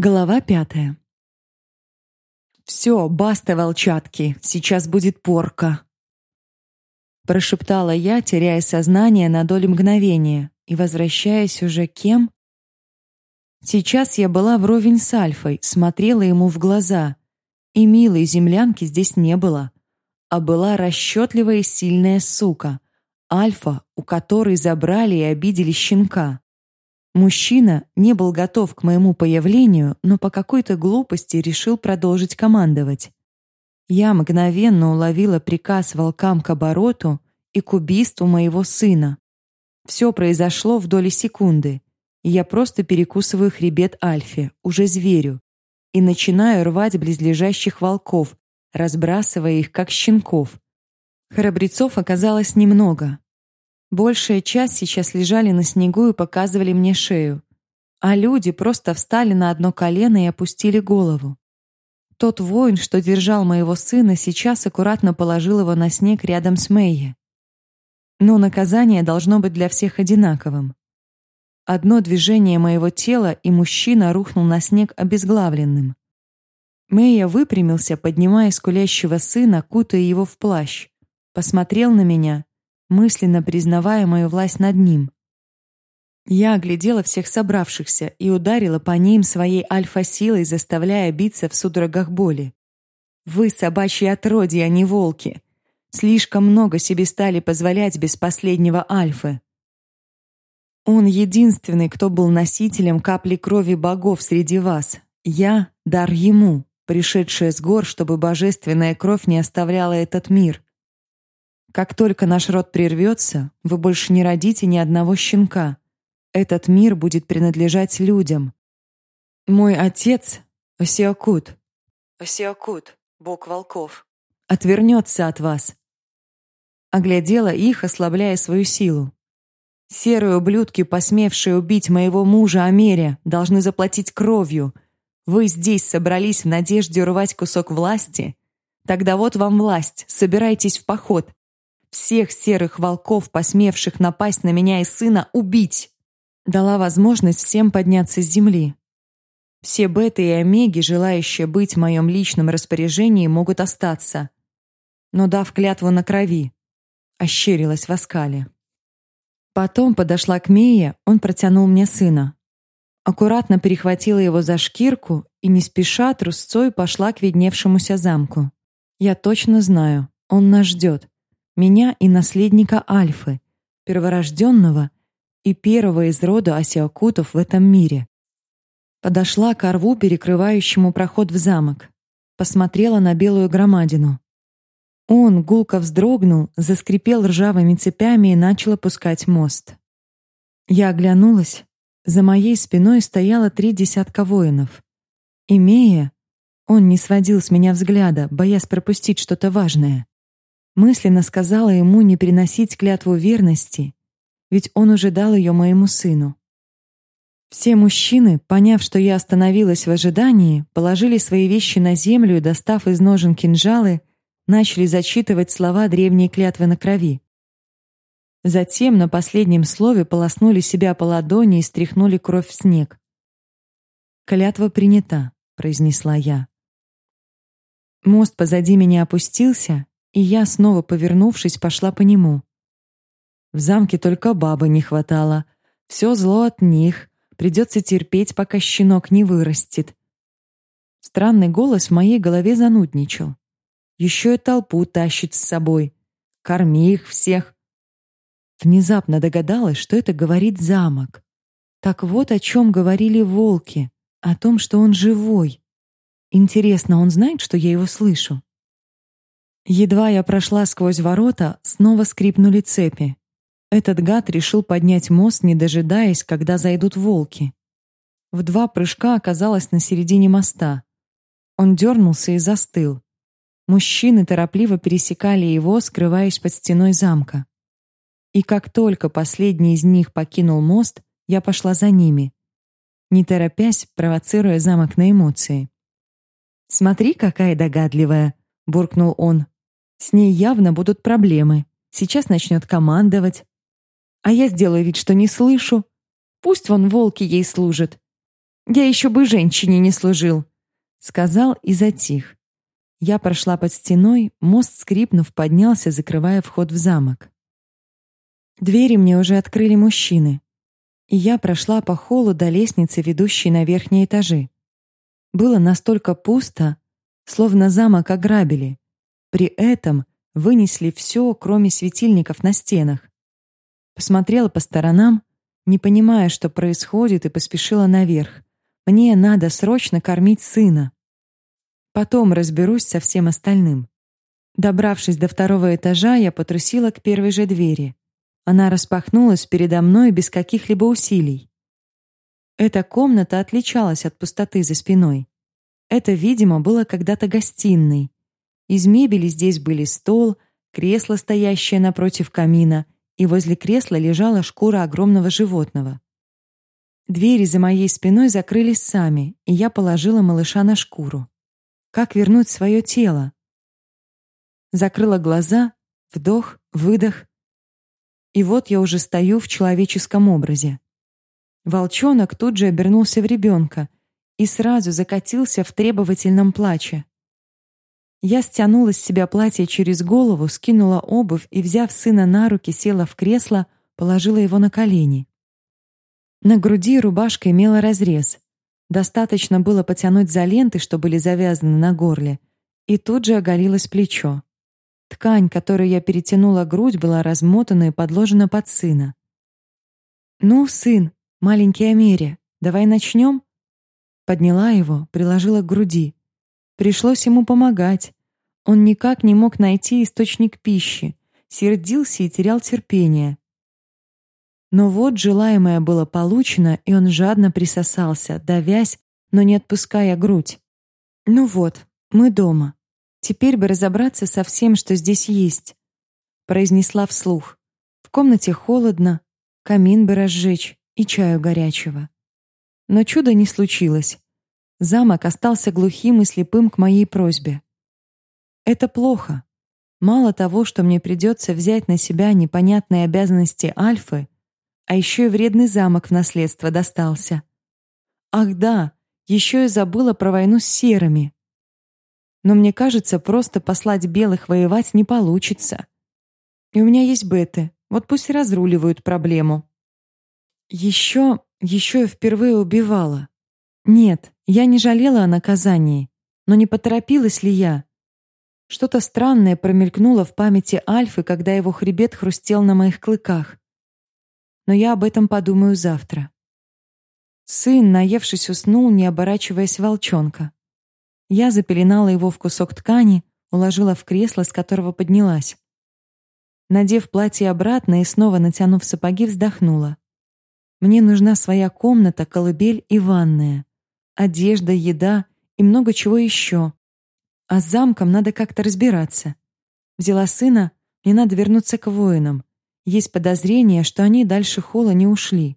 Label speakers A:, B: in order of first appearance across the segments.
A: Глава пятая. «Все, баста, волчатки, сейчас будет порка!» Прошептала я, теряя сознание на долю мгновения и возвращаясь уже кем? Сейчас я была вровень с Альфой, смотрела ему в глаза, и милой землянки здесь не было, а была расчетливая и сильная сука, Альфа, у которой забрали и обидели щенка. Мужчина не был готов к моему появлению, но по какой-то глупости решил продолжить командовать. Я мгновенно уловила приказ волкам к обороту и к убийству моего сына. Все произошло в доли секунды, и я просто перекусываю хребет Альфе, уже зверю, и начинаю рвать близлежащих волков, разбрасывая их как щенков. Храбрецов оказалось немного, Большая часть сейчас лежали на снегу и показывали мне шею, а люди просто встали на одно колено и опустили голову. Тот воин, что держал моего сына, сейчас аккуратно положил его на снег рядом с Мэйи. Но наказание должно быть для всех одинаковым. Одно движение моего тела, и мужчина рухнул на снег обезглавленным. Мэйя выпрямился, поднимая скулящего сына, кутая его в плащ. Посмотрел на меня мысленно признавая мою власть над ним. Я оглядела всех собравшихся и ударила по ним своей альфа-силой, заставляя биться в судорогах боли. Вы собачьи отродья, а не волки. Слишком много себе стали позволять без последнего альфы. Он единственный, кто был носителем капли крови богов среди вас. Я — дар ему, пришедшая с гор, чтобы божественная кровь не оставляла этот мир. Как только наш род прервется, вы больше не родите ни одного щенка. Этот мир будет принадлежать людям. Мой отец, Осиокут, Осиокут, бог волков, отвернется от вас. Оглядела их, ослабляя свою силу. Серые ублюдки, посмевшие убить моего мужа Америя, должны заплатить кровью. Вы здесь собрались в надежде урвать кусок власти? Тогда вот вам власть, собирайтесь в поход, всех серых волков, посмевших напасть на меня и сына, убить. Дала возможность всем подняться с земли. Все беты и омеги, желающие быть в моем личном распоряжении, могут остаться. Но дав клятву на крови, ощерилась в оскале. Потом подошла к Мее, он протянул мне сына. Аккуратно перехватила его за шкирку и не спеша трусцой пошла к видневшемуся замку. Я точно знаю, он нас ждет меня и наследника Альфы, перворожденного и первого из рода осиакутов в этом мире. Подошла к рву, перекрывающему проход в замок. Посмотрела на белую громадину. Он гулко вздрогнул, заскрипел ржавыми цепями и начал опускать мост. Я оглянулась. За моей спиной стояло три десятка воинов. Имея, он не сводил с меня взгляда, боясь пропустить что-то важное. Мысленно сказала ему не приносить клятву верности, ведь он уже дал ее моему сыну. Все мужчины, поняв, что я остановилась в ожидании, положили свои вещи на землю и, достав из ножен кинжалы, начали зачитывать слова древней клятвы на крови. Затем на последнем слове полоснули себя по ладони и стряхнули кровь в снег. «Клятва принята», — произнесла я. Мост позади меня опустился, и я, снова повернувшись, пошла по нему. В замке только бабы не хватало. Все зло от них. Придется терпеть, пока щенок не вырастет. Странный голос в моей голове занудничал. Еще и толпу тащит с собой. Корми их всех. Внезапно догадалась, что это говорит замок. Так вот о чем говорили волки. О том, что он живой. Интересно, он знает, что я его слышу? Едва я прошла сквозь ворота, снова скрипнули цепи. Этот гад решил поднять мост, не дожидаясь, когда зайдут волки. В два прыжка оказалась на середине моста. Он дернулся и застыл. Мужчины торопливо пересекали его, скрываясь под стеной замка. И как только последний из них покинул мост, я пошла за ними, не торопясь, провоцируя замок на эмоции. «Смотри, какая догадливая!» — буркнул он, с ней явно будут проблемы. Сейчас начнет командовать. А я сделаю вид, что не слышу. Пусть вон волки ей служат. Я еще бы женщине не служил, сказал и затих. Я прошла под стеной, мост скрипнув поднялся, закрывая вход в замок. Двери мне уже открыли мужчины, и я прошла по холлу до лестницы, ведущей на верхние этажи. Было настолько пусто, словно замок ограбили. При этом вынесли все, кроме светильников на стенах. Посмотрела по сторонам, не понимая, что происходит, и поспешила наверх. Мне надо срочно кормить сына. Потом разберусь со всем остальным. Добравшись до второго этажа, я потрусила к первой же двери. Она распахнулась передо мной без каких-либо усилий. Эта комната отличалась от пустоты за спиной. Это, видимо, было когда-то гостиной. Из мебели здесь были стол, кресло, стоящее напротив камина, и возле кресла лежала шкура огромного животного. Двери за моей спиной закрылись сами, и я положила малыша на шкуру. Как вернуть свое тело? Закрыла глаза, вдох, выдох, и вот я уже стою в человеческом образе. Волчонок тут же обернулся в ребенка и сразу закатился в требовательном плаче. Я стянула с себя платье через голову, скинула обувь и, взяв сына на руки, села в кресло, положила его на колени. На груди рубашка имела разрез. Достаточно было потянуть за ленты, что были завязаны на горле, и тут же оголилось плечо. Ткань, которой я перетянула грудь, была размотана и подложена под сына. «Ну, сын, маленький Америя, давай начнем?» Подняла его, приложила к груди. Пришлось ему помогать. Он никак не мог найти источник пищи, сердился и терял терпение. Но вот желаемое было получено, и он жадно присосался, давясь, но не отпуская грудь. «Ну вот, мы дома. Теперь бы разобраться со всем, что здесь есть, произнесла вслух. В комнате холодно, камин бы разжечь и чаю горячего. Но чуда не случилось. Замок остался глухим и слепым к моей просьбе. Это плохо. Мало того, что мне придется взять на себя непонятные обязанности Альфы, а еще и вредный замок в наследство достался. Ах да, еще и забыла про войну с серыми. Но мне кажется, просто послать белых воевать не получится. И у меня есть беты, вот пусть разруливают проблему. Еще, еще я впервые убивала. Нет, я не жалела о наказании, но не поторопилась ли я? Что-то странное промелькнуло в памяти Альфы, когда его хребет хрустел на моих клыках. Но я об этом подумаю завтра. Сын, наевшись, уснул, не оборачиваясь волчонка. Я запеленала его в кусок ткани, уложила в кресло, с которого поднялась. Надев платье обратно и снова натянув сапоги, вздохнула. Мне нужна своя комната, колыбель и ванная. Одежда, еда и много чего еще. А с замком надо как-то разбираться. Взяла сына, мне надо вернуться к воинам. Есть подозрение, что они дальше холла не ушли.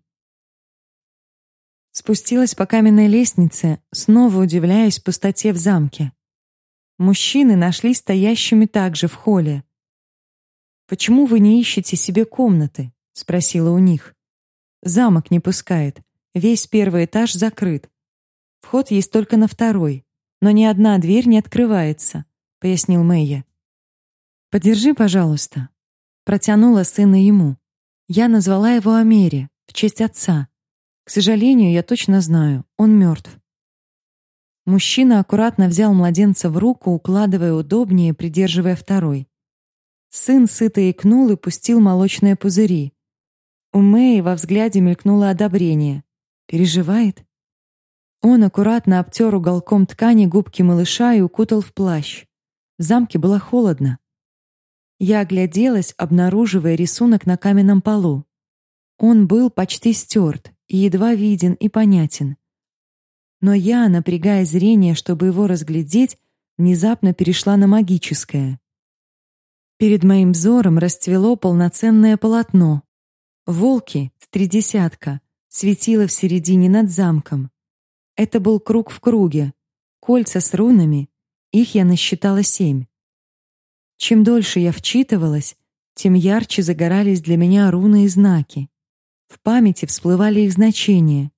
A: Спустилась по каменной лестнице, снова удивляясь пустоте в замке. Мужчины нашли стоящими также в холле. «Почему вы не ищете себе комнаты?» — спросила у них. «Замок не пускает. Весь первый этаж закрыт. Вход есть только на второй, но ни одна дверь не открывается», — пояснил Мэйя. «Подержи, пожалуйста». Протянула сына ему. Я назвала его Амери в честь отца. К сожалению, я точно знаю, он мертв. Мужчина аккуратно взял младенца в руку, укладывая удобнее, придерживая второй. Сын сыто икнул и пустил молочные пузыри. У Мэи во взгляде мелькнуло одобрение. Переживает? Он аккуратно обтер уголком ткани губки малыша и укутал в плащ. В замке было холодно. Я огляделась, обнаруживая рисунок на каменном полу. Он был почти стерт, и едва виден и понятен. Но я, напрягая зрение, чтобы его разглядеть, внезапно перешла на магическое. Перед моим взором расцвело полноценное полотно. Волки три десятка светило в середине над замком. Это был круг в круге, кольца с рунами, их я насчитала семь. Чем дольше я вчитывалась, тем ярче загорались для меня руны и знаки. В памяти всплывали их значения.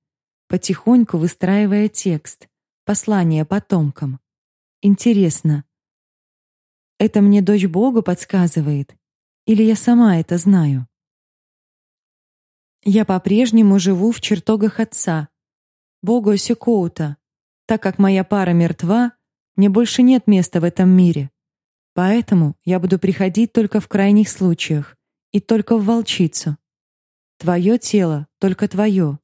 A: потихоньку выстраивая текст, послание потомкам. Интересно, это мне дочь Бога подсказывает, или я сама это знаю? Я по-прежнему живу в чертогах отца, Бога Сикоута. Так как моя пара мертва, мне больше нет места в этом мире. Поэтому я буду приходить только в крайних случаях и только в волчицу. Твое тело только твое,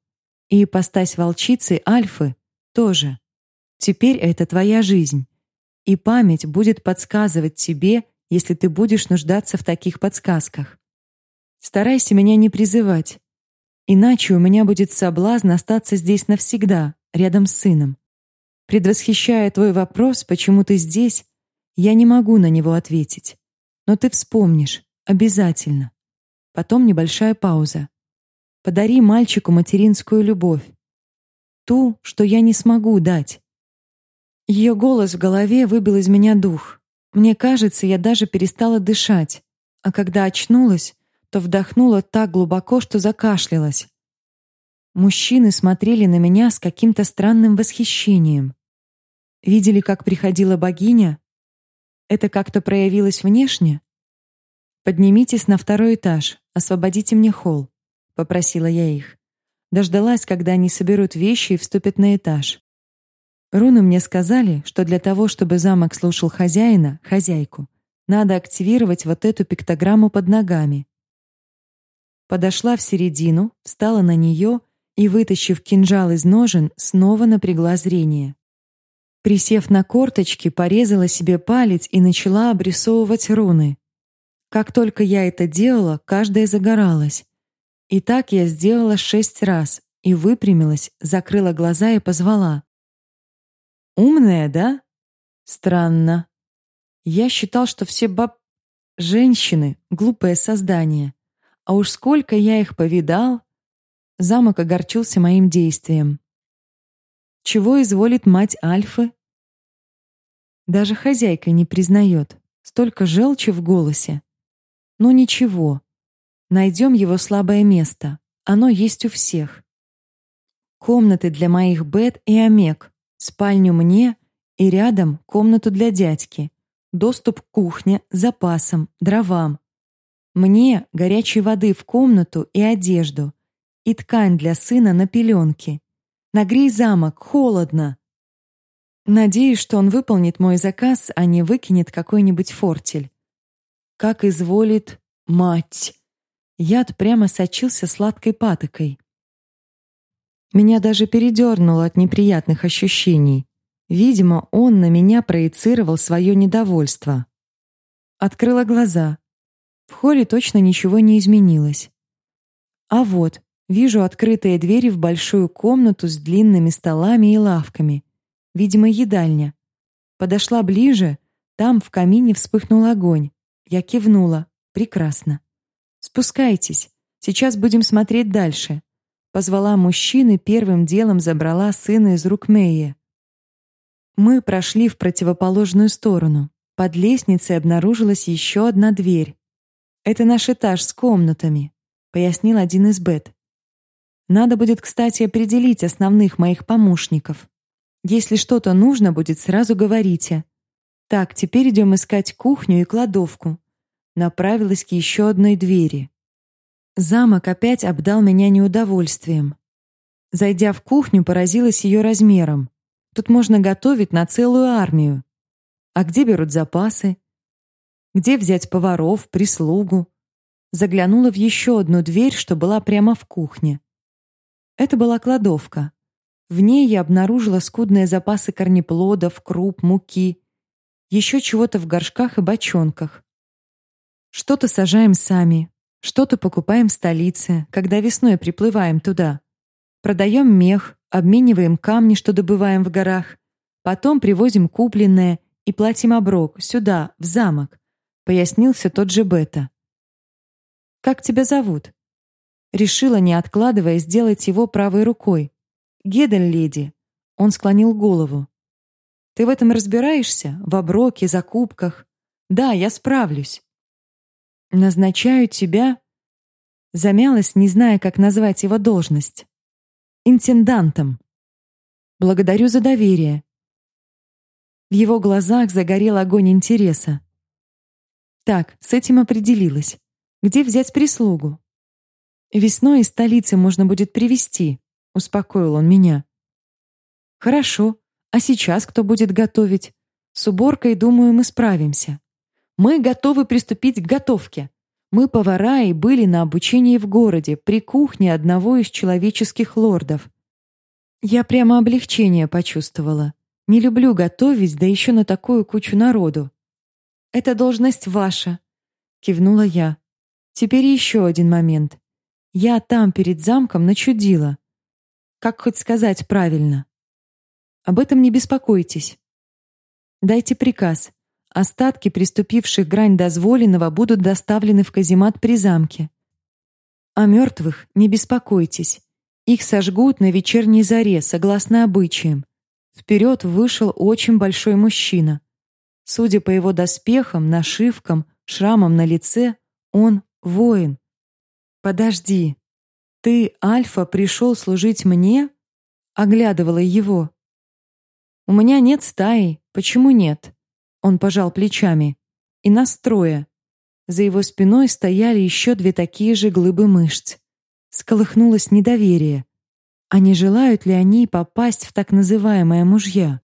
A: и ипостась волчицы Альфы тоже. Теперь это твоя жизнь, и память будет подсказывать тебе, если ты будешь нуждаться в таких подсказках. Старайся меня не призывать, иначе у меня будет соблазн остаться здесь навсегда, рядом с сыном. Предвосхищая твой вопрос, почему ты здесь, я не могу на него ответить. Но ты вспомнишь, обязательно. Потом небольшая пауза. Подари мальчику материнскую любовь. Ту, что я не смогу дать. Ее голос в голове выбил из меня дух. Мне кажется, я даже перестала дышать. А когда очнулась, то вдохнула так глубоко, что закашлялась. Мужчины смотрели на меня с каким-то странным восхищением. Видели, как приходила богиня? Это как-то проявилось внешне? Поднимитесь на второй этаж, освободите мне холл, попросила я их. Дождалась, когда они соберут вещи и вступят на этаж. Руны мне сказали, что для того, чтобы замок слушал хозяина, хозяйку, надо активировать вот эту пиктограмму под ногами. Подошла в середину, встала на нее и, вытащив кинжал из ножен, снова напрягла зрение. Присев на корточки, порезала себе палец и начала обрисовывать руны. Как только я это делала, каждая загоралась. И так я сделала шесть раз и выпрямилась, закрыла глаза и позвала. Умная, да? Странно. Я считал, что все баб женщины глупое создание. А уж сколько я их повидал, замок огорчился моим действием. Чего изволит мать Альфы? Даже хозяйка не признает. Столько желчи в голосе. Но ничего. Найдем его слабое место. Оно есть у всех. Комнаты для моих бет и омег. Спальню мне и рядом комнату для дядьки. Доступ к кухне, запасам, дровам. Мне горячей воды в комнату и одежду. И ткань для сына на пеленки. Нагрей замок, холодно. Надеюсь, что он выполнит мой заказ, а не выкинет какой-нибудь фортель. Как изволит мать. Яд прямо сочился сладкой патокой. Меня даже передернуло от неприятных ощущений. Видимо, он на меня проецировал свое недовольство. Открыла глаза. В холле точно ничего не изменилось. А вот, Вижу открытые двери в большую комнату с длинными столами и лавками. Видимо, едальня. Подошла ближе, там в камине вспыхнул огонь. Я кивнула. Прекрасно. Спускайтесь. Сейчас будем смотреть дальше. Позвала мужчин и первым делом забрала сына из рук Мэйи. Мы прошли в противоположную сторону. Под лестницей обнаружилась еще одна дверь. Это наш этаж с комнатами, пояснил один из бет. Надо будет, кстати, определить основных моих помощников. Если что-то нужно будет, сразу говорите. Так, теперь идем искать кухню и кладовку. Направилась к еще одной двери. Замок опять обдал меня неудовольствием. Зайдя в кухню, поразилась ее размером. Тут можно готовить на целую армию. А где берут запасы? Где взять поваров, прислугу? Заглянула в еще одну дверь, что была прямо в кухне. Это была кладовка. В ней я обнаружила скудные запасы корнеплодов, круп, муки, еще чего-то в горшках и бочонках. Что-то сажаем сами, что-то покупаем в столице, когда весной приплываем туда. Продаем мех, обмениваем камни, что добываем в горах, потом привозим купленное и платим оброк сюда, в замок, пояснил все тот же Бета. Как тебя зовут? Решила, не откладывая, сделать его правой рукой. «Гедель, леди!» Он склонил голову. «Ты в этом разбираешься? В оброке, закупках?» «Да, я справлюсь». «Назначаю тебя...» Замялась, не зная, как назвать его должность. интендантом. Благодарю за доверие. В его глазах загорел огонь интереса. Так, с этим определилась. Где взять прислугу? Весной из столицы можно будет привезти, успокоил он меня. Хорошо. А сейчас кто будет готовить? С уборкой, думаю, мы справимся. Мы готовы приступить к готовке. Мы повара и были на обучении в городе, при кухне одного из человеческих лордов. Я прямо облегчение почувствовала. Не люблю готовить, да еще на такую кучу народу. «Это должность ваша», — кивнула я. «Теперь еще один момент. Я там перед замком начудила. Как хоть сказать правильно? Об этом не беспокойтесь. Дайте приказ. Остатки приступивших грань дозволенного будут доставлены в каземат при замке. О мертвых не беспокойтесь. Их сожгут на вечерней заре, согласно обычаям. Вперед вышел очень большой мужчина. Судя по его доспехам, нашивкам, шрамам на лице, он воин. Подожди. Ты, Альфа, пришел служить мне? Оглядывала его. У меня нет стаи. Почему нет? Он пожал плечами. И настроя. За его спиной стояли еще две такие же глыбы мышц. Сколыхнулось недоверие. А не желают ли они попасть в так называемое мужья?